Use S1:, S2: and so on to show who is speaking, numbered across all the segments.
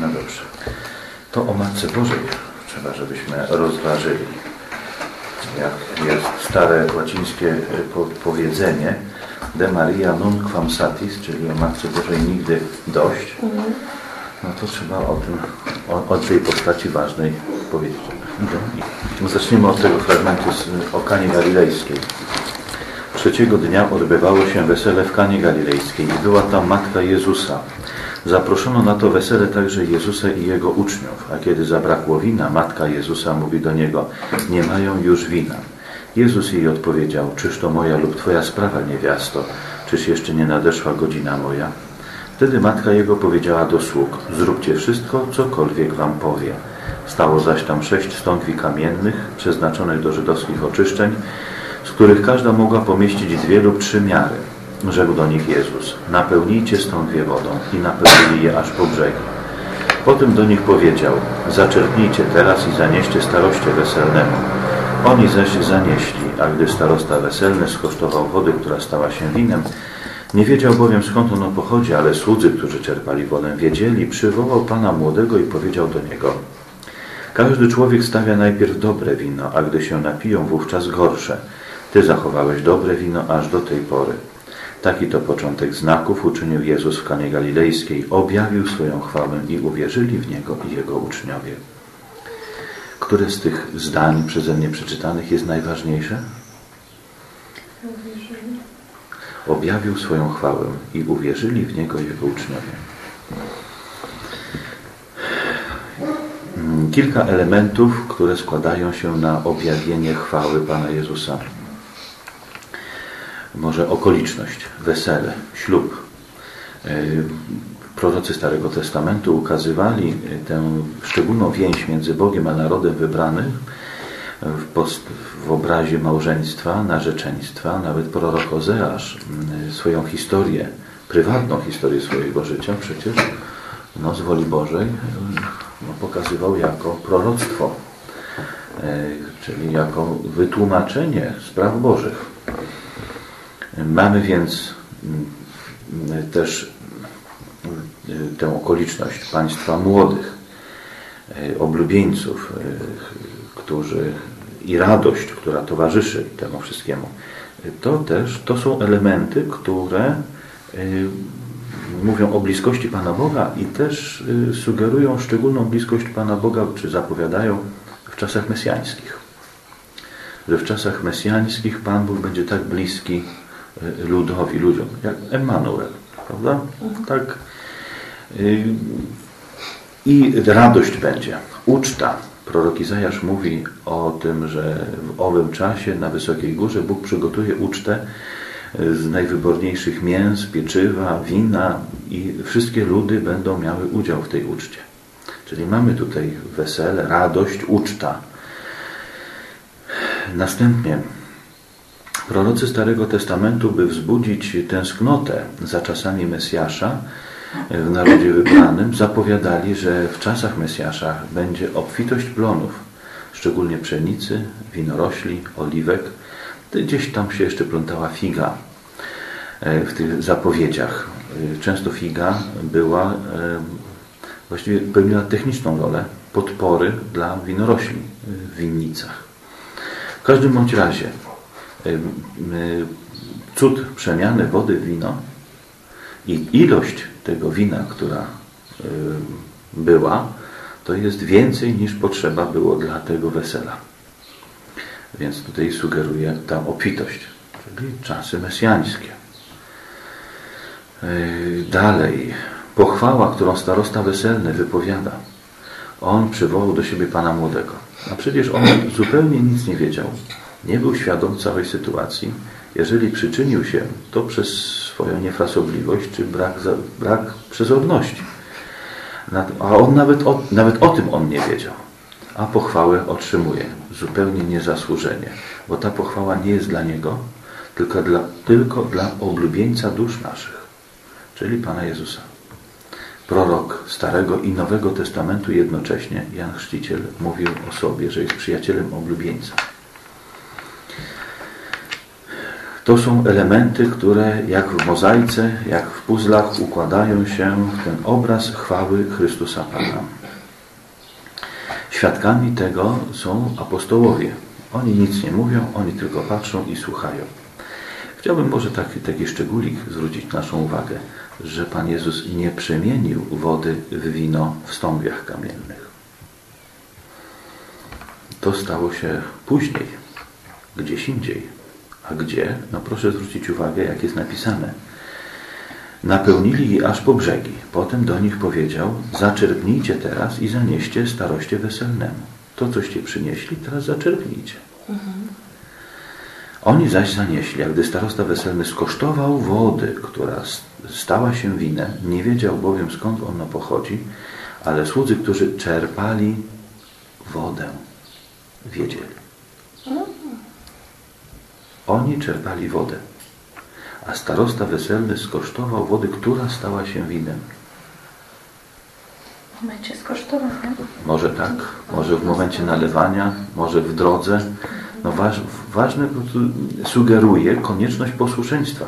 S1: No dobrze. To o Matce Bożej trzeba, żebyśmy rozważyli. Jak jest stare łacińskie powiedzenie De Maria non quam satis, czyli o Matce Bożej nigdy dość, no to trzeba o, tym, o, o tej postaci ważnej powiedzieć. Zaczniemy od tego fragmentu z, o Kanie Galilejskiej. Trzeciego dnia odbywało się wesele w Kanie Galilejskiej i była tam Matka Jezusa. Zaproszono na to wesele także Jezusa i Jego uczniów, a kiedy zabrakło wina, Matka Jezusa mówi do Niego, nie mają już wina. Jezus jej odpowiedział, czyż to moja lub Twoja sprawa, niewiasto, czyż jeszcze nie nadeszła godzina moja? Wtedy matka jego powiedziała do sług, zróbcie wszystko, cokolwiek wam powie. Stało zaś tam sześć stągwi kamiennych, przeznaczonych do żydowskich oczyszczeń, których każda mogła pomieścić dwie lub trzy miary. Rzekł do nich Jezus, napełnijcie stągwie wodą i napełnili je aż po brzegi. Potem do nich powiedział, zaczerpnijcie teraz i zanieście staroście weselnemu. Oni zaś zanieśli, a gdy starosta weselny skosztował wody, która stała się winem, nie wiedział bowiem skąd ono pochodzi, ale słudzy, którzy czerpali wodę, wiedzieli, przywołał pana młodego i powiedział do niego Każdy człowiek stawia najpierw dobre wino, a gdy się napiją, wówczas gorsze. Ty zachowałeś dobre wino aż do tej pory. Taki to początek znaków uczynił Jezus w Kanie Galilejskiej. Objawił swoją chwałę i uwierzyli w Niego i Jego uczniowie. Które z tych zdań przeze mnie przeczytanych jest najważniejsze? Objawił swoją chwałę i uwierzyli w Niego Jego uczniowie. Kilka elementów, które składają się na objawienie chwały Pana Jezusa. Może okoliczność, wesele, ślub. Prorocy Starego Testamentu ukazywali tę szczególną więź między Bogiem a narodem wybranych w, obrazie małżeństwa, narzeczeństwa. Nawet prorok Ozeasz swoją historię, prywatną historię swojego życia przecież no, z woli Bożej no, pokazywał jako proroctwo, e, czyli jako wytłumaczenie spraw Bożych. Mamy więc mm, też mm, tę okoliczność państwa młodych, e, oblubieńców, którzy i radość, która towarzyszy temu wszystkiemu, to też to są elementy, które y, mówią o bliskości Pana Boga i też y, sugerują szczególną bliskość Pana Boga, czy zapowiadają w czasach mesjańskich. Że w czasach mesjańskich Pan Bóg będzie tak bliski y, ludowi, ludziom, jak Emmanuel, prawda? Mhm. Tak. I radość będzie, uczta, Prorok Izajasz mówi o tym, że w owym czasie na Wysokiej Górze Bóg przygotuje ucztę z najwyborniejszych mięs, pieczywa, wina i wszystkie ludy będą miały udział w tej uczcie. Czyli mamy tutaj wesele, radość, uczta. Następnie prorocy Starego Testamentu, by wzbudzić tęsknotę za czasami Mesjasza, w narodzie wybranym zapowiadali, że w czasach Mesjasza będzie obfitość plonów, szczególnie pszenicy, winorośli, oliwek. Gdzieś tam się jeszcze plątała figa e, w tych zapowiedziach. E, często figa była, e, właściwie pełniła techniczną rolę podpory dla winorośli w winnicach. W każdym bądź razie cud przemiany wody w wino i ilość tego wina, która była, to jest więcej niż potrzeba było dla tego wesela. Więc tutaj sugeruje ta obfitość, czyli czasy mesjańskie. Dalej, pochwała, którą starosta weselny wypowiada. On przywołał do siebie pana młodego. A przecież on zupełnie nic nie wiedział. Nie był świadom całej sytuacji. Jeżeli przyczynił się, to przez swoją niefrasobliwość czy brak, brak przezorności. A on nawet o, nawet o tym on nie wiedział. A pochwałę otrzymuje zupełnie niezasłużenie, bo ta pochwała nie jest dla niego, tylko dla, tylko dla oblubieńca dusz naszych, czyli Pana Jezusa. Prorok Starego i Nowego Testamentu jednocześnie, Jan Chrzciciel, mówił o sobie, że jest przyjacielem oblubieńca. To są elementy, które jak w mozaice, jak w puzzlach układają się w ten obraz chwały Chrystusa Pana. Świadkami tego są apostołowie. Oni nic nie mówią, oni tylko patrzą i słuchają. Chciałbym może taki, taki szczególik zwrócić naszą uwagę, że Pan Jezus nie przemienił wody w wino w stągwiach kamiennych. To stało się później, gdzieś indziej. A gdzie? No proszę zwrócić uwagę, jak jest napisane. Napełnili je aż po brzegi. Potem do nich powiedział, zaczerpnijcie teraz i zanieście staroście weselnemu. To, coście przynieśli, teraz zaczerpnijcie. Mhm. Oni zaś zanieśli, a gdy starosta weselny skosztował wody, która stała się winem, nie wiedział bowiem skąd ono pochodzi, ale słudzy, którzy czerpali wodę, wiedzieli. Oni czerpali wodę, a starosta weselny skosztował wody, która stała się winem.
S2: W momencie skosztowania.
S1: Może tak, może w momencie nalewania, może w drodze. No waż, ważne sugeruje konieczność posłuszeństwa.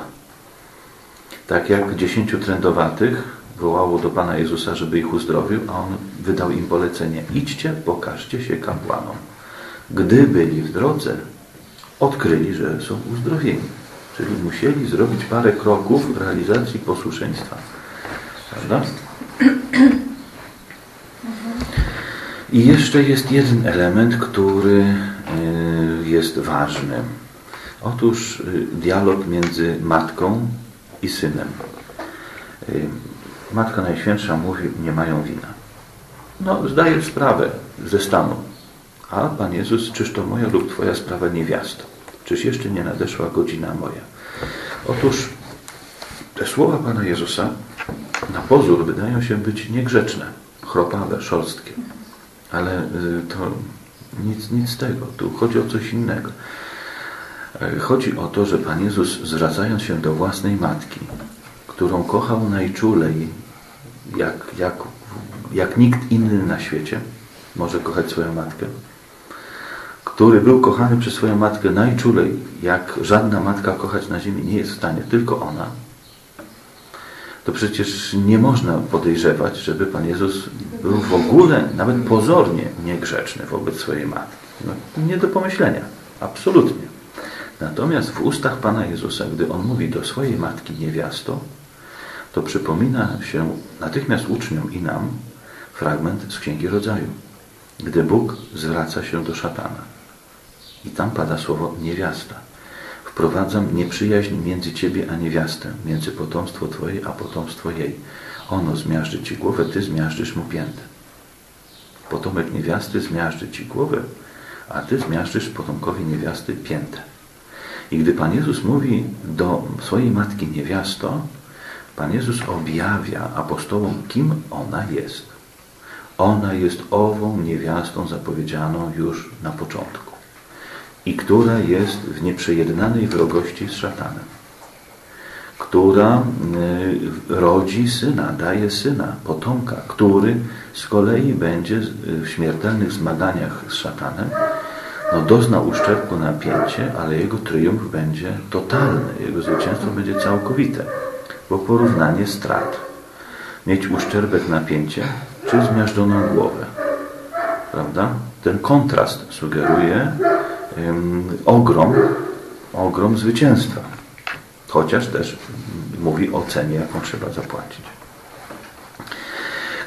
S1: Tak jak dziesięciu trędowatych wołało do Pana Jezusa, żeby ich uzdrowił, a On wydał im polecenie. Idźcie, pokażcie się kapłanom. Gdy byli w drodze, odkryli, że są uzdrowieni. Czyli musieli zrobić parę kroków w realizacji posłuszeństwa. Prawda? I jeszcze jest jeden element, który y, jest ważny. Otóż y, dialog między matką i synem. Y, Matka Najświętsza mówi, nie mają wina. No, zdaję sprawę ze stanu. A Pan Jezus, czyż to moja lub Twoja sprawa niewiasto? Czyż jeszcze nie nadeszła godzina moja? Otóż te słowa Pana Jezusa na pozór wydają się być niegrzeczne, chropawe, szorstkie. Ale y, to nic, nic z tego. Tu chodzi o coś innego. E, chodzi o to, że Pan Jezus zwracając się do własnej matki, którą kochał najczulej, jak, jak, jak nikt inny na świecie może kochać swoją matkę, który był kochany przez swoją matkę najczulej, jak żadna matka kochać na ziemi nie jest w stanie, tylko ona, to przecież nie można podejrzewać, żeby Pan Jezus był w ogóle, nawet pozornie niegrzeczny wobec swojej matki. No, nie do pomyślenia. Absolutnie. Natomiast w ustach Pana Jezusa, gdy On mówi do swojej matki niewiasto, to przypomina się natychmiast uczniom i nam fragment z Księgi Rodzaju, gdy Bóg zwraca się do szatana. I tam pada słowo niewiasta. Wprowadzam nieprzyjaźń między ciebie a niewiastę, między potomstwo twoje a potomstwo jej. Ono zmiażdży ci głowę, ty zmiażdżysz mu piętę. Potomek niewiasty zmiażdży ci głowę, a ty zmiażdżysz potomkowi niewiasty piętę. I gdy Pan Jezus mówi do swojej matki niewiasto, Pan Jezus objawia apostołom, kim ona jest. Ona jest ową niewiastą zapowiedzianą już na początku i która jest w nieprzejednanej wrogości z szatanem, która y, rodzi syna, daje syna, potomka, który z kolei będzie w śmiertelnych zmaganiach z szatanem, no dozna uszczerbku na pięcie, ale jego triumf będzie totalny, jego zwycięstwo będzie całkowite, bo porównanie strat. Mieć uszczerbek na pięcie, czy zmiażdżoną głowę. Prawda? Ten kontrast sugeruje ogrom, ogrom zwycięstwa. Chociaż też mówi o cenie, jaką trzeba zapłacić.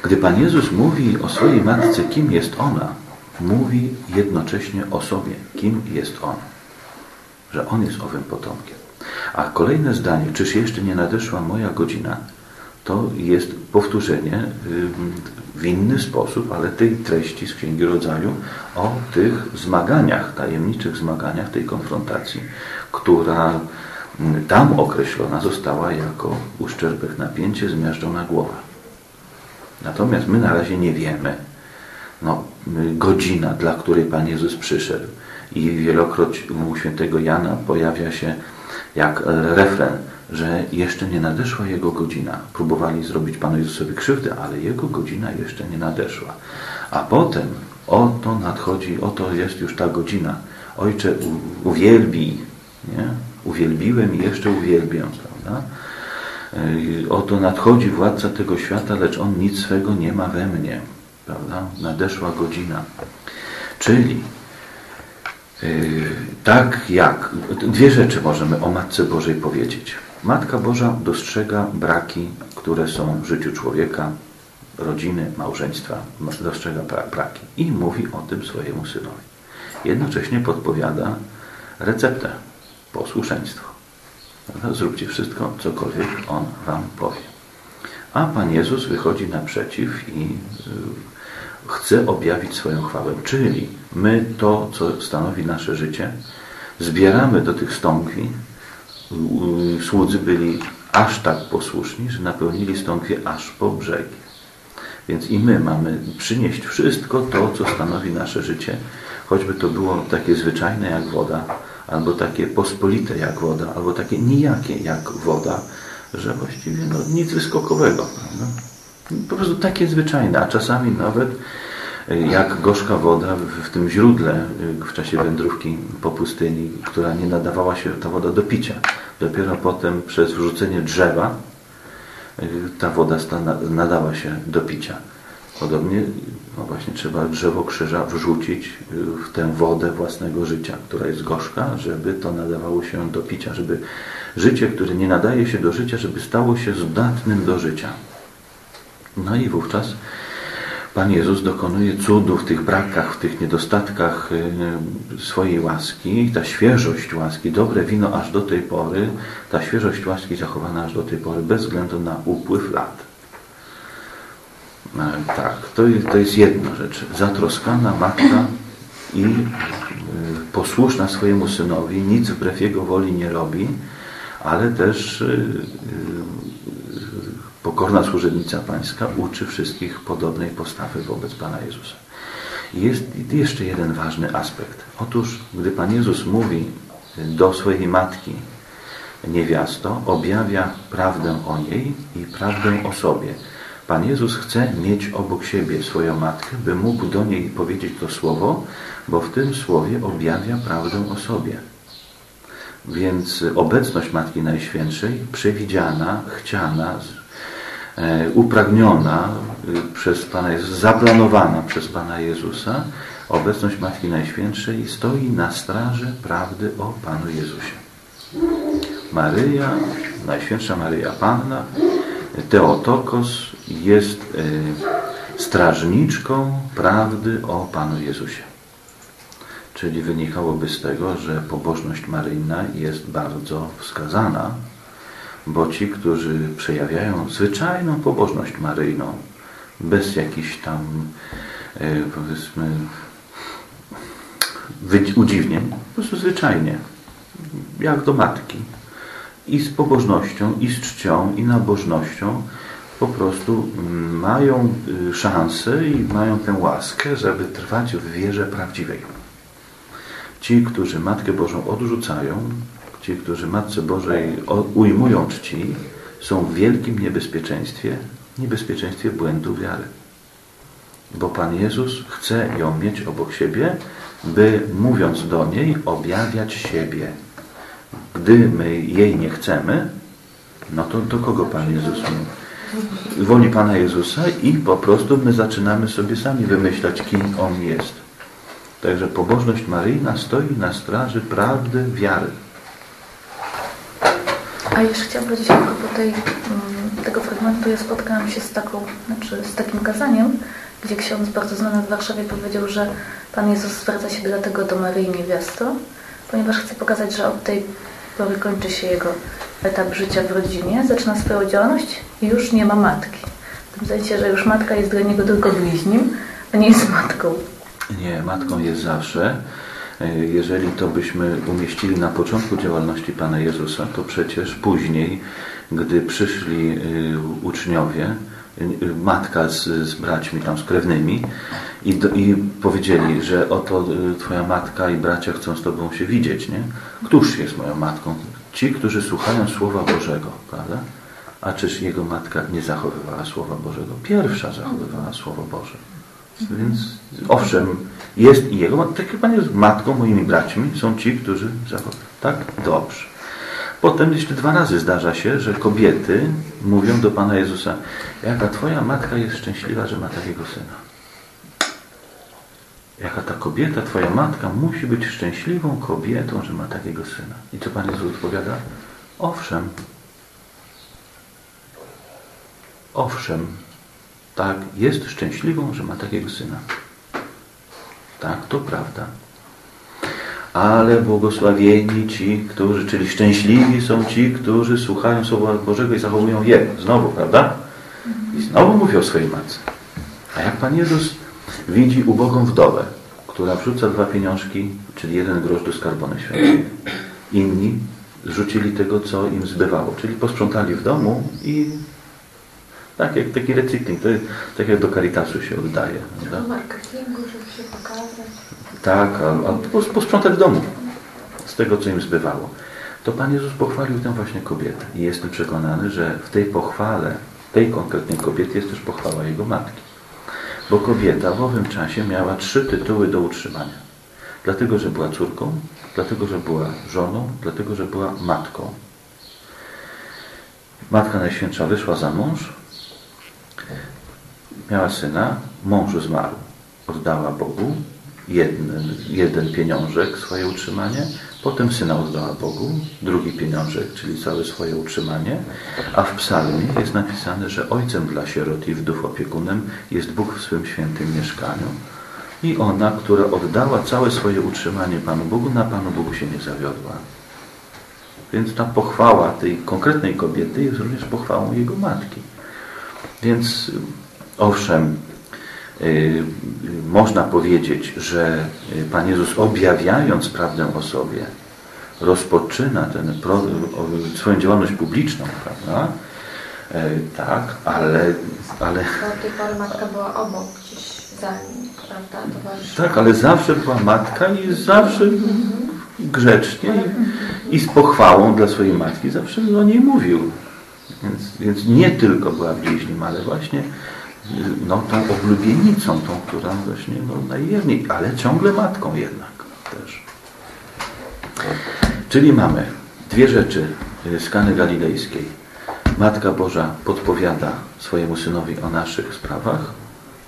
S1: Gdy Pan Jezus mówi o swojej matce, kim jest ona, mówi jednocześnie o sobie, kim jest On. Że On jest owym potomkiem. A kolejne zdanie, czyż jeszcze nie nadeszła moja godzina, to jest powtórzenie w inny sposób, ale tej treści z Księgi Rodzaju o tych zmaganiach, tajemniczych zmaganiach tej konfrontacji, która tam określona została jako uszczerbek napięcie, zmiażdżona głowa. Natomiast my na razie nie wiemy, no, godzina, dla której Pan Jezus przyszedł. I wielokroć u świętego Jana pojawia się jak refren że jeszcze nie nadeszła Jego godzina. Próbowali zrobić Panu Jezusowi krzywdę, ale Jego godzina jeszcze nie nadeszła. A potem oto nadchodzi, oto jest już ta godzina. Ojcze, uwielbij, nie? uwielbiłem i jeszcze uwielbię, prawda? Oto nadchodzi władca tego świata, lecz on nic swego nie ma we mnie, prawda? Nadeszła godzina. Czyli tak jak, dwie rzeczy możemy o Matce Bożej powiedzieć. Matka Boża dostrzega braki, które są w życiu człowieka, rodziny, małżeństwa, dostrzega braki i mówi o tym swojemu synowi. Jednocześnie podpowiada receptę, posłuszeństwo. Zróbcie wszystko, cokolwiek On Wam powie. A Pan Jezus wychodzi naprzeciw i y, chce objawić swoją chwałę. Czyli my to, co stanowi nasze życie, zbieramy do tych stągwi. Słudzy byli aż tak posłuszni, że napełnili stągwie aż po brzegi. Więc i my mamy przynieść wszystko to, co stanowi nasze życie, choćby to było takie zwyczajne jak woda, albo takie pospolite jak woda, albo takie nijakie jak woda, że właściwie no, nic wyskokowego. Prawda? Po prostu takie zwyczajne, a czasami nawet y, jak gorzka woda w tym źródle y, w czasie wędrówki po pustyni, która nie nadawała się ta woda do picia. Dopiero potem przez wrzucenie drzewa y, ta woda nadała się do picia. Podobnie no właśnie trzeba drzewo krzyża wrzucić w tę wodę własnego życia, która jest gorzka, żeby to nadawało się do picia, żeby życie, które nie nadaje się do życia, żeby stało się zdatnym do życia. No i wówczas Pan Jezus dokonuje cudów w tych brakach, w tych niedostatkach y, swojej łaski. Ta świeżość łaski, dobre wino aż do tej pory, ta świeżość łaski zachowana aż do tej pory, bez względu na upływ lat. E, tak, to jest, to jest jedna rzecz. Zatroskana matka i y, posłuszna swojemu synowi, nic wbrew jego woli nie robi, ale też y, pokorna służebnica pańska uczy wszystkich podobnej postawy wobec Pana Jezusa. Jest jeszcze jeden ważny aspekt. Otóż, gdy Pan Jezus mówi do swojej matki, niewiasto, objawia prawdę o niej i prawdę o sobie. Pan Jezus chce mieć obok siebie swoją matkę, by mógł do niej powiedzieć to słowo, bo w tym słowie objawia prawdę o sobie. Więc obecność Matki Najświętszej, przewidziana, chciana, upragniona y, przez Pana Jezusa, zaplanowana przez Pana Jezusa, obecność Matki Najświętszej stoi na straży prawdy o Panu Jezusie. Maryja, Najświętsza Maryja Panna, Teotokos jest e, strażniczką prawdy o Panu Jezusie. Czyli wynikałoby z tego, że pobożność maryjna jest bardzo wskazana, bo ci, którzy przejawiają zwyczajną pobożność maryjną, bez jakichś tam e, powiedzmy udziwnień, po prostu zwyczajnie, jak do matki, i z pobożnością, i z czcią, i nabożnością po prostu mają y, szansę i mają tę łaskę, żeby trwać w wierze prawdziwej. Ci, którzy Matkę Bożą odrzucają, ci, którzy Matce Bożej ujmują czci, są w wielkim niebezpieczeństwie, niebezpieczeństwie błędu wiary. Bo Pan Jezus chce ją mieć obok siebie, by mówiąc do niej, objawiać siebie. Gdy my jej nie chcemy, no to do kogo Pan Jezus mówi? Woli Pana Jezusa i po prostu my zaczynamy sobie sami wymyślać, kim On jest. Także pobożność maryjna stoi na straży prawdy wiary.
S2: A jeszcze chciałam powiedzieć tylko po tej, mm, tego fragmentu ja spotkałam się z, taką, znaczy z takim kazaniem, gdzie ksiądz bardzo znany w Warszawie powiedział, że Pan Jezus zwraca się dlatego do Maryi Niewiasto, ponieważ chce pokazać, że od tej pory kończy się jego etap życia w rodzinie, zaczyna swoją działalność i już nie ma matki. W tym sensie, że już matka jest dla niego tylko bliźnim, a nie jest matką.
S1: Nie, matką jest zawsze. E, jeżeli to byśmy umieścili na początku działalności Pana Jezusa, to przecież później, gdy przyszli e, uczniowie, e, matka z, z braćmi tam, z krewnymi i, do, i powiedzieli, że oto Twoja matka i bracia chcą z Tobą się widzieć, nie? Któż jest moją matką? Ci, którzy słuchają Słowa Bożego, prawda? A czyż jego matka nie zachowywała Słowa Bożego? Pierwsza zachowywała Słowo Boże. Więc owszem, jest i jego, tak jak Pan jest matką, moimi braćmi, są ci, którzy zachowują. Tak? Dobrze. Potem jeszcze dwa razy zdarza się, że kobiety mówią do Pana Jezusa, jaka Twoja matka jest szczęśliwa, że ma takiego syna. Jaka ta kobieta, Twoja matka musi być szczęśliwą kobietą, że ma takiego syna. I co Pan Jezus odpowiada? Owszem. Owszem. Tak, jest szczęśliwą, że ma takiego syna. Tak, to prawda. Ale błogosławieni ci, którzy, czyli szczęśliwi są ci, którzy słuchają Słowa Bożego i zachowują je. Znowu, prawda? I znowu mówi o swojej matce. A jak Pan Jezus widzi ubogą wdowę, która wrzuca dwa pieniążki, czyli jeden grosz do skarbony świętej. Inni zrzucili tego, co im zbywało, czyli posprzątali w domu i tak jak taki recykling, to jest, tak jak do Caritasu się oddaje.
S3: Do marketingu, żeby się pokazać.
S1: Tak, a, a pos- posprzątać w domu z tego, co im zbywało. To Pan Jezus pochwalił tę właśnie kobietę. I jestem przekonany, że w tej pochwale, tej konkretnej kobiety jest też pochwała jego matki. Bo kobieta w owym czasie miała trzy tytuły do utrzymania. Dlatego, że była córką, dlatego, że była żoną, dlatego, że była matką. Matka Najświętsza wyszła za mąż, miała syna, mąż zmarł, oddała Bogu jeden, jeden pieniążek, swoje utrzymanie, potem syna oddała Bogu, drugi pieniążek, czyli całe swoje utrzymanie, a w psalmie jest napisane, że ojcem dla sierot i wdów opiekunem jest Bóg w swym świętym mieszkaniu. I ona, która oddała całe swoje utrzymanie Panu Bogu, na Panu Bogu się nie zawiodła. Więc ta pochwała tej konkretnej kobiety jest również pochwałą jego matki. Więc owszem, y, można powiedzieć, że Pan Jezus objawiając prawdę o sobie, rozpoczyna ten swoją działalność publiczną, prawda? Y, Tak, ale, ale
S3: do tej pory matka była obok, gdzieś za nim, prawda? Towarzyszyła.
S1: tak, ale zawsze była matka i zawsze grzecznie i, z pochwałą dla swojej matki zawsze o niej mówił. Więc, więc nie tylko była bliźnim, ale właśnie y, no, tą oblubienicą, tą, która właśnie no, najwierniej, ale ciągle matką jednak też. Czyli mamy dwie rzeczy z Kany Galilejskiej. Matka Boża podpowiada swojemu synowi o naszych sprawach,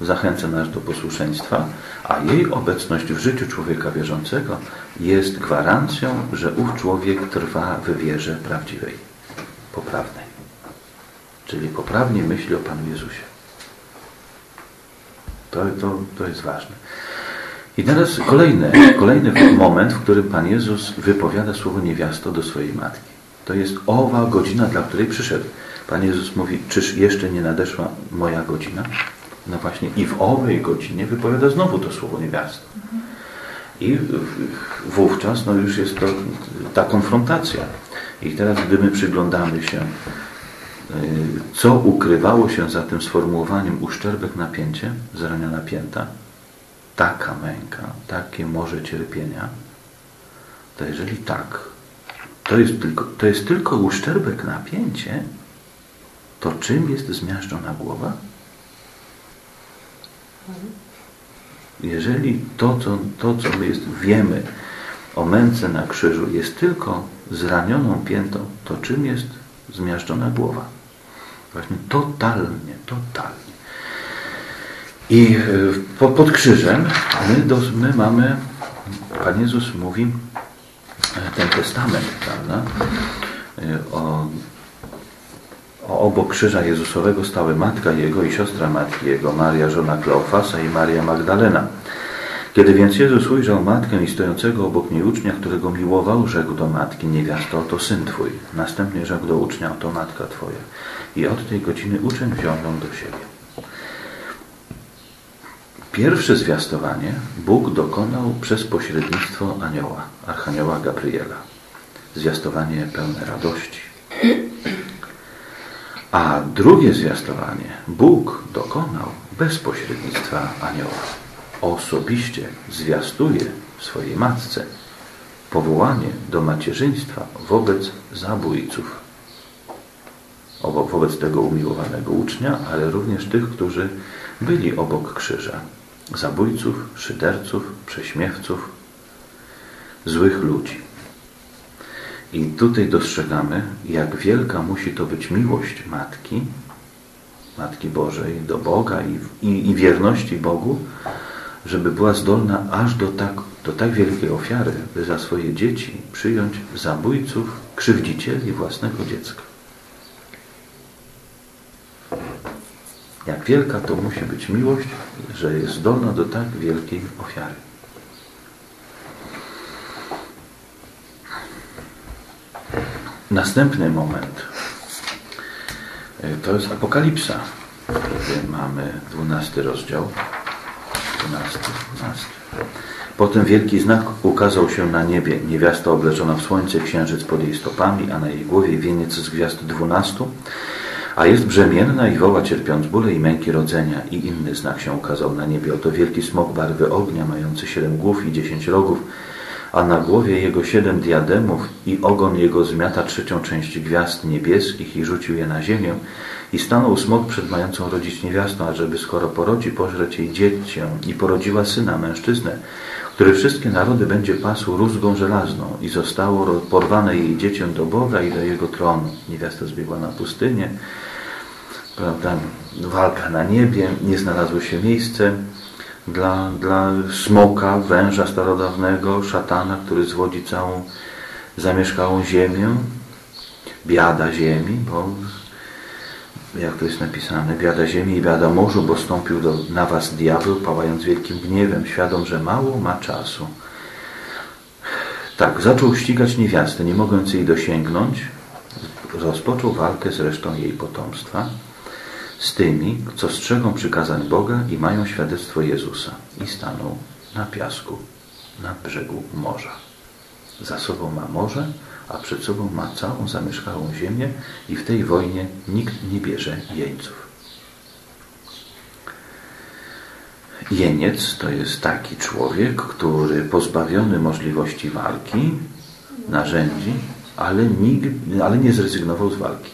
S1: zachęca nas do posłuszeństwa, a jej obecność w życiu człowieka wierzącego jest gwarancją, że ów człowiek trwa w wierze prawdziwej, poprawnej. Czyli poprawnie myśli o Panu Jezusie. To, to, to jest ważne. I teraz kolejny, kolejny moment, w którym Pan Jezus wypowiada słowo niewiasto do swojej matki. To jest owa godzina, dla której przyszedł. Pan Jezus mówi, czyż jeszcze nie nadeszła moja godzina? No właśnie i w owej godzinie wypowiada znowu to słowo niewiasto. I wówczas no już jest to ta konfrontacja. I teraz gdy my przyglądamy się, co ukrywało się za tym sformułowaniem uszczerbek napięcie, zraniona pięta, taka męka, takie morze cierpienia, to jeżeli tak, to jest tylko, to jest tylko uszczerbek napięcie, to czym jest zmiażdżona głowa? Jeżeli to, co, to, co my jest, wiemy o męce na krzyżu, jest tylko zranioną piętą, to czym jest zmiażdżona głowa? Właśnie totalnie, totalnie. I po, pod krzyżem my, do, my mamy, Pan Jezus mówi, e, ten testament, prawda? Y, O, o obok krzyża Jezusowego stały matka Jego i siostra matki Jego, Maria, żona Kleofasa i Maria Magdalena. Kiedy więc Jezus ujrzał matkę i stojącego obok niej ucznia, którego miłował, rzekł do matki, niewiasto, oto syn Twój. Następnie rzekł do ucznia, oto matka Twoja. I od tej godziny uczeń wziął ją do siebie. Pierwsze zwiastowanie Bóg dokonał przez pośrednictwo anioła, archanioła Gabriela. Zwiastowanie pełne radości. A drugie zwiastowanie Bóg dokonał bez pośrednictwa anioła. Osobiście zwiastuje swojej matce powołanie do macierzyństwa wobec zabójców. Obo- Wobec tego umiłowanego ucznia, ale również tych, którzy byli obok krzyża. Zabójców, szyderców, prześmiewców, złych ludzi. I tutaj dostrzegamy, jak wielka musi to być miłość Matki, Matki Bożej do Boga i, i, i wierności Bogu, żeby była zdolna aż do tak, do tak wielkiej ofiary, by za swoje dzieci przyjąć zabójców, krzywdzicieli własnego dziecka. Jak wielka to musi być miłość, że jest zdolna do tak wielkiej ofiary. Następny moment to jest Apokalipsa, gdzie mamy 12 rozdział. 12, 12. Potem wielki znak ukazał się na niebie. Niewiasta obleczona w słońce, księżyc pod jej stopami, a na jej głowie wieniec z gwiazd dwunastu. A jest brzemienna i woła cierpiąc bóle i męki rodzenia. I inny znak się ukazał na niebie. Oto wielki smok barwy ognia, mający siedem głów i dziesięć rogów, a na głowie jego siedem diademów i ogon jego zmiata trzecią część gwiazd niebieskich i rzucił je na ziemię. I stanął smok przed mającą rodzić niewiastą, ażeby skoro porodzi, pożreć jej dziecię i porodziła syna, mężczyznę, który wszystkie narody będzie pasł rózgą żelazną i zostało porwane jej dziecię do Boga i do jego tronu. Niewiasta zbiegła na pustynię, prawda, walka na niebie, nie znalazło się miejsce dla, dla smoka, węża starodawnego, szatana, który zwodzi całą zamieszkałą ziemię, biada ziemi, bo jak to jest napisane, biada ziemi i biada morzu, bo stąpił do, na was diabeł, pałając wielkim gniewem, świadom, że mało ma czasu. Tak, zaczął ścigać niewiastę, nie mogąc jej dosięgnąć, rozpoczął walkę z resztą jej potomstwa, z tymi, co strzegą przykazań Boga i mają świadectwo Jezusa i stanął na piasku, na brzegu morza. Za sobą ma morze, a przed sobą ma całą zamieszkałą ziemię i w tej wojnie nikt nie bierze jeńców. Jeniec to jest taki człowiek, który pozbawiony możliwości walki, narzędzi, ale, nigdy, ale nie zrezygnował z walki.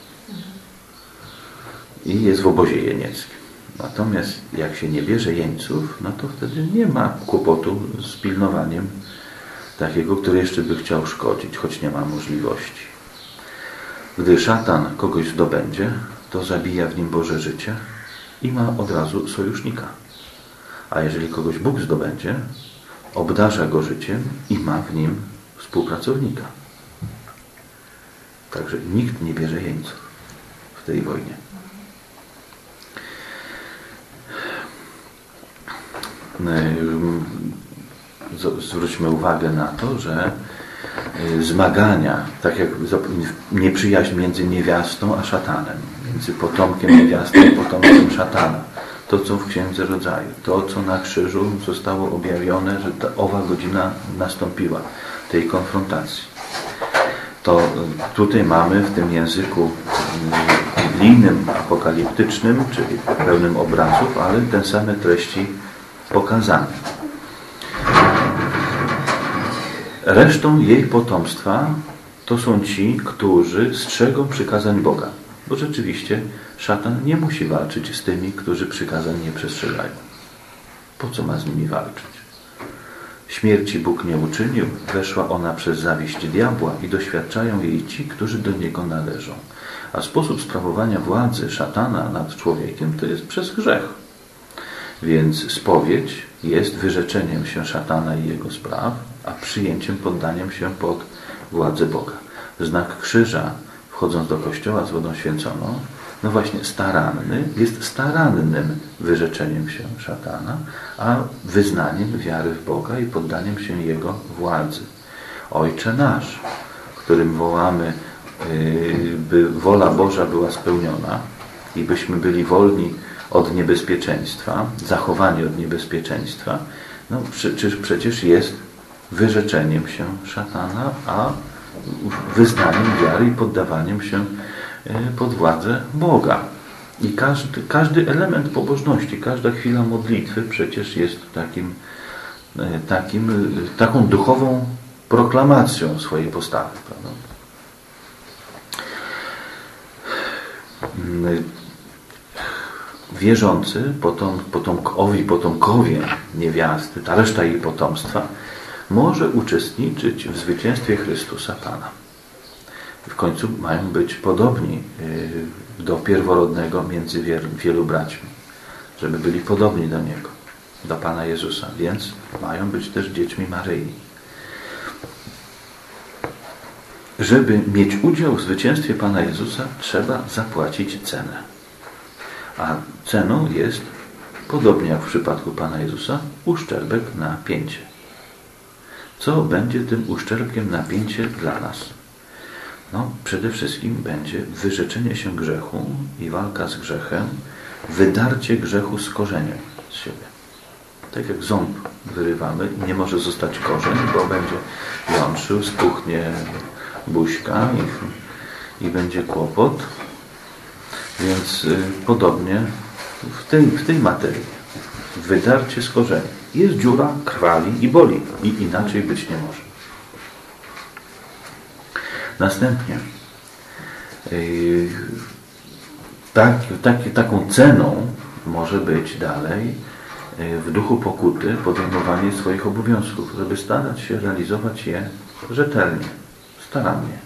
S1: I jest w obozie jenieckim. Natomiast jak się nie bierze jeńców, no to wtedy nie ma kłopotu z pilnowaniem takiego, który jeszcze by chciał szkodzić, choć nie ma możliwości. Gdy szatan kogoś zdobędzie, to zabija w nim Boże życie i ma od razu sojusznika. A jeżeli kogoś Bóg zdobędzie, obdarza go życiem i ma w nim współpracownika. Także nikt nie bierze jeńców w tej wojnie. Zwróćmy uwagę na to, że y, zmagania, tak jak nieprzyjaźń między niewiastą a szatanem, między potomkiem niewiasty a potomkiem szatana, to co w Księdze Rodzaju, to co na krzyżu zostało objawione, że ta owa godzina nastąpiła, tej konfrontacji. To y, tutaj mamy w tym języku y, biblijnym, apokaliptycznym, czyli pełnym obrazów, ale te same treści pokazane. Resztą jej potomstwa to są ci, którzy strzegą przykazań Boga. Bo rzeczywiście szatan nie musi walczyć z tymi, którzy przykazań nie przestrzegają. Po co ma z nimi walczyć? Śmierci Bóg nie uczynił, weszła ona przez zawiść diabła i doświadczają jej ci, którzy do niego należą. A sposób sprawowania władzy szatana nad człowiekiem to jest przez grzech. Więc spowiedź jest wyrzeczeniem się szatana i jego spraw, a przyjęciem, poddaniem się pod władzę Boga. Znak krzyża, wchodząc do kościoła z wodą święconą, no właśnie staranny jest starannym wyrzeczeniem się szatana, a wyznaniem wiary w Boga i poddaniem się Jego władzy. Ojcze nasz, którym wołamy, yy, by wola Boża była spełniona i byśmy byli wolni od niebezpieczeństwa, zachowani od niebezpieczeństwa, no przecież, przecież jest wyrzeczeniem się szatana, a wyznaniem wiary i poddawaniem się e, pod władzę Boga. I każdy, każdy element pobożności, każda chwila modlitwy przecież jest takim, e, takim, taką duchową proklamacją swojej postawy. Prawda? Wierzący, potom, potomkowi, potomkowie niewiasty, ta reszta jej potomstwa, może uczestniczyć w zwycięstwie Chrystusa Pana. w końcu mają być podobni y, do pierworodnego między wielu, wielu braćmi, żeby byli podobni do Niego, do Pana Jezusa, więc mają być też dziećmi Maryi. Żeby mieć udział w zwycięstwie Pana Jezusa, trzeba zapłacić cenę. A ceną jest, podobnie jak w przypadku Pana Jezusa, uszczerbek na pięcie. Co będzie tym uszczerbkiem na pięcie dla nas? No, przede wszystkim będzie wyrzeczenie się grzechu i walka z grzechem, wydarcie grzechu z korzeniem z siebie. Tak jak ząb wyrywamy nie może zostać korzeń, bo będzie jątrzył, spuchnie buźka i, i będzie kłopot. Więc y, podobnie w tej, w tej materii. Wydarcie z korzenia. Jest dziura, krwawi i boli. I inaczej być nie może. Następnie yy, tak, tak, taką ceną może być dalej yy, w duchu pokuty podejmowanie swoich obowiązków, żeby starać się realizować je rzetelnie, starannie.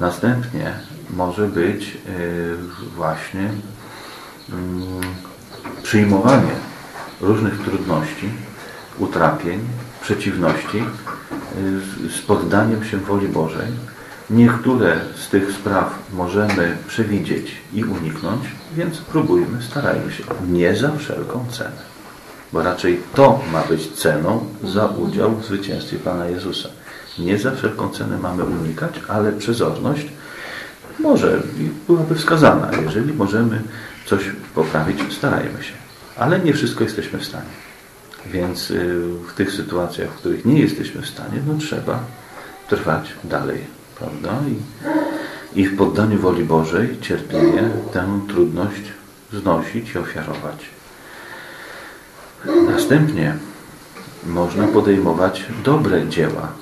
S1: Następnie może być yy, właśnie mm, przyjmowanie różnych trudności, utrapień, przeciwności z poddaniem się woli Bożej. Niektóre z tych spraw możemy przewidzieć i uniknąć, więc próbujmy, starajmy się. Nie za wszelką cenę. Bo raczej to ma być ceną za udział w zwycięstwie Pana Jezusa. Nie za wszelką cenę mamy unikać, ale przezorność może byłaby wskazana. Jeżeli możemy coś poprawić, starajmy się. Ale nie wszystko jesteśmy w stanie. Więc y, w tych sytuacjach, w których nie jesteśmy w stanie, no trzeba trwać dalej, prawda? I, i w poddaniu woli Bożej cierpliwie tę trudność znosić i ofiarować. Następnie można podejmować dobre dzieła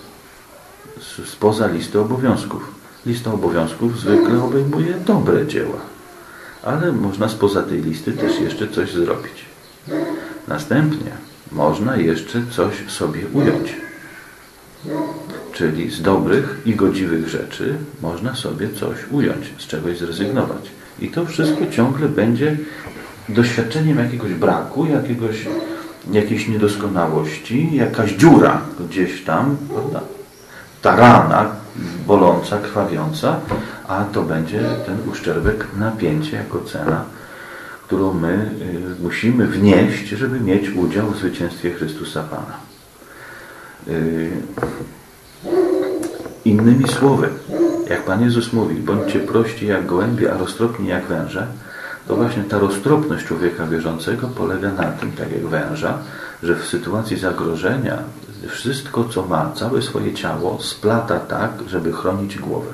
S1: spoza listy obowiązków. Lista obowiązków zwykle obejmuje dobre dzieła, ale można spoza tej listy też jeszcze coś zrobić. Następnie można jeszcze coś sobie ująć. Czyli z dobrych i godziwych rzeczy można sobie coś ująć, z czegoś zrezygnować. I to wszystko ciągle będzie doświadczeniem jakiegoś braku, jakiegoś, jakiejś niedoskonałości, jakaś dziura gdzieś tam, prawda? ta rana boląca, krwawiąca, a to będzie ten uszczerbek, napięcie jako cena którą my y, musimy wnieść, żeby mieć udział w zwycięstwie Chrystusa Pana. Y, innymi słowy, jak Pan Jezus mówi, bądźcie prości jak gołębie, a roztropni jak węże, to właśnie ta roztropność człowieka wierzącego polega na tym, tak jak węża, że w sytuacji zagrożenia wszystko, co ma, całe swoje ciało splata tak, żeby chronić głowę.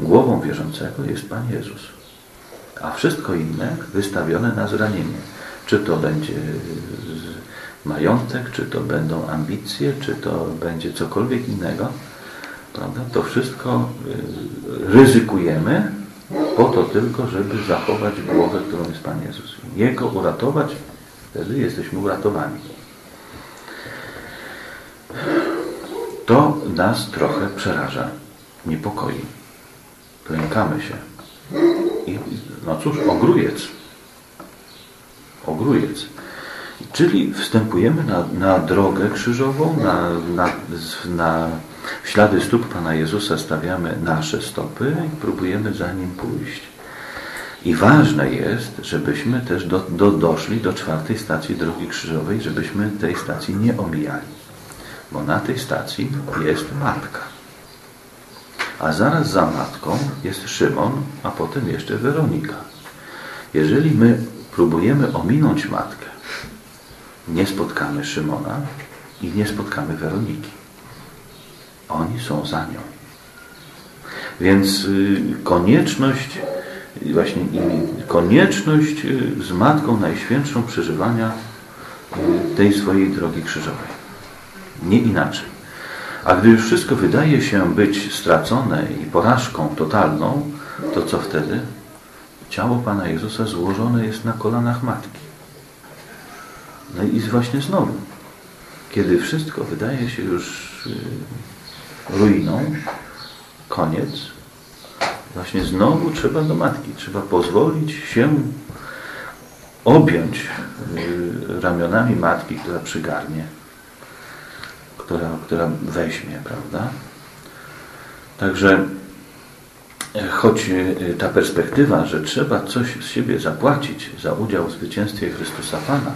S1: Głową wierzącego jest Pan Jezus a wszystko inne wystawione na zranienie. Czy to będzie majątek, czy to będą ambicje, czy to będzie cokolwiek innego, prawda? to wszystko y, ryzykujemy po to tylko, żeby zachować głowę, którą jest Pan Jezus. Jego uratować, wtedy jesteśmy uratowani. To nas trochę przeraża, niepokoi. Lękamy się. I, no cóż, ogrujec. Ogrujec. Czyli wstępujemy na, na drogę krzyżową, na, na, na ślady stóp Pana Jezusa stawiamy nasze stopy i próbujemy za Nim pójść. I ważne jest, żebyśmy też do, do, doszli do czwartej stacji drogi krzyżowej, żebyśmy tej stacji nie omijali. Bo na tej stacji jest matka. A zaraz za matką jest Szymon, a potem jeszcze Weronika. Jeżeli my próbujemy ominąć matkę, nie spotkamy Szymona i nie spotkamy Weroniki. Oni są za nią. Więc y, konieczność, właśnie konieczność y, z Matką Najświętszą przeżywania y, tej swojej drogi krzyżowej. Nie inaczej. A gdy już wszystko wydaje się być stracone i porażką totalną, to co wtedy? Ciało Pana Jezusa złożone jest na kolanach Matki. No i właśnie znowu, kiedy wszystko wydaje się już y, ruiną, koniec, właśnie znowu trzeba do matki. Trzeba pozwolić się objąć y, ramionami matki, która przygarnie, która, która weźmie, prawda? Także e, choć e, ta perspektywa, że trzeba coś z siebie zapłacić za udział w zwycięstwie Chrystusa Pana,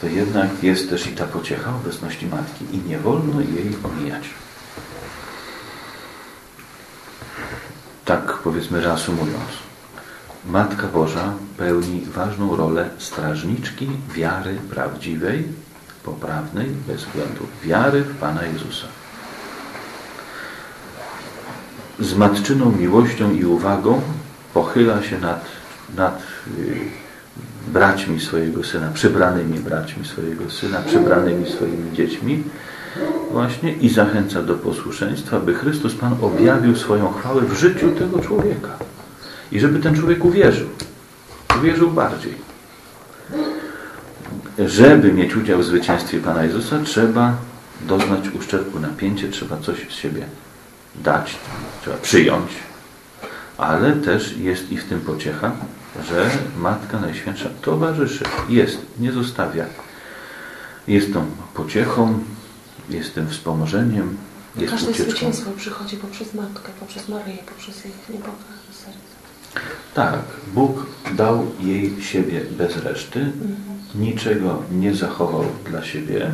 S1: to jednak jest też i ta pociecha obecności Matki i nie wolno jej omijać. Tak powiedzmy reasumując. Matka Boża pełni ważną rolę strażniczki wiary prawdziwej, poprawnej, bez względu wiary w Pana Jezusa. Z matczyną miłością i uwagą pochyla się nad, nad y, braćmi swojego syna, przybranymi braćmi swojego syna, przybranymi swoimi dziećmi właśnie i zachęca do posłuszeństwa, by Chrystus Pan objawił swoją chwałę w życiu tego człowieka. I żeby ten człowiek uwierzył. Uwierzył bardziej. Żeby mieć udział w zwycięstwie Pana Jezusa, trzeba doznać uszczerbku, napięcie, trzeba coś z siebie dać, trzeba przyjąć, ale też jest i w tym pociecha, że Matka Najświętsza towarzyszy, jest, nie zostawia. Jest tą pociechą, jest tym wspomożeniem, jest
S4: Każde
S1: ucieczką.
S4: zwycięstwo przychodzi poprzez Matkę, poprzez Maryję, poprzez ich niepokój serca.
S1: Tak, Bóg dał jej siebie bez reszty, niczego nie zachował dla siebie,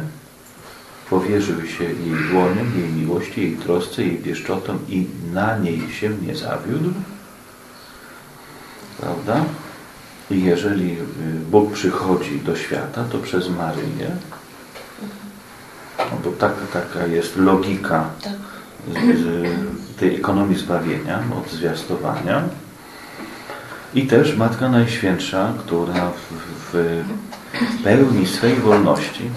S1: powierzył się jej dłoniom, jej miłości, jej trosce, jej pieszczotom i na niej się nie zawiódł. Prawda? I jeżeli y, Bóg przychodzi do świata, to przez Maryję, no bo taka, taka jest logika
S4: Tak.
S1: z, z tej ekonomii zbawienia, od zwiastowania. I też Matka Najświętsza, która w, w pełni swej wolności,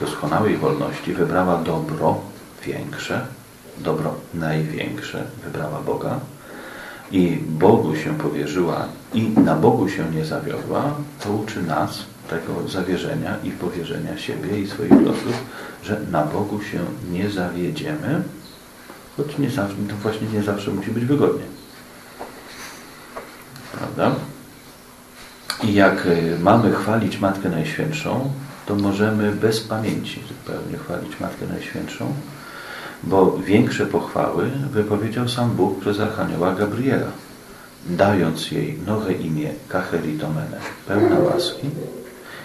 S1: doskonałej wolności, wybrała dobro większe, dobro największe, wybrała Boga i Bogu się powierzyła i na Bogu się nie zawiodła, to uczy nas tego zawierzenia i powierzenia siebie i swoich losów, że na Bogu się nie zawiedziemy, choć nie zawsze, to właśnie nie zawsze musi być wygodnie. Prawda? I jak y, mamy chwalić Matkę Najświętszą, to możemy bez pamięci zupełnie chwalić Matkę Najświętszą, bo większe pochwały wypowiedział sam Bóg przez Archanioła Gabriela, dając jej nowe imię Kacheritomene, pełna łaski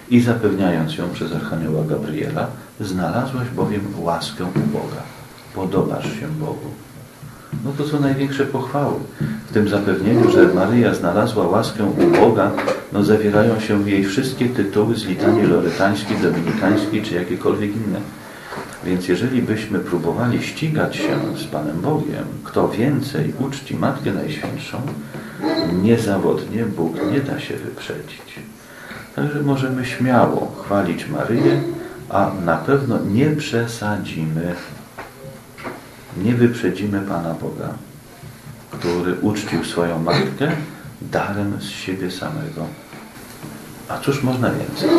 S1: i zapewniając ją przez Archanioła Gabriela, znalazłaś bowiem łaskę u Boga. Podobasz się Bogu. No to są największe pochwały. W tym zapewnieniu, że Maryja znalazła łaskę u Boga, no zawierają się w jej wszystkie tytuły z litanii lorytańskiej, dominikańskiej czy jakiekolwiek inne. Więc jeżeli byśmy próbowali ścigać się z Panem Bogiem, kto więcej uczci Matkę Najświętszą, niezawodnie Bóg nie da się wyprzedzić. Także możemy śmiało chwalić Maryję, a na pewno nie przesadzimy, nie wyprzedzimy Pana Boga, który uczcił swoją Matkę darem z siebie samego. A cóż można więcej?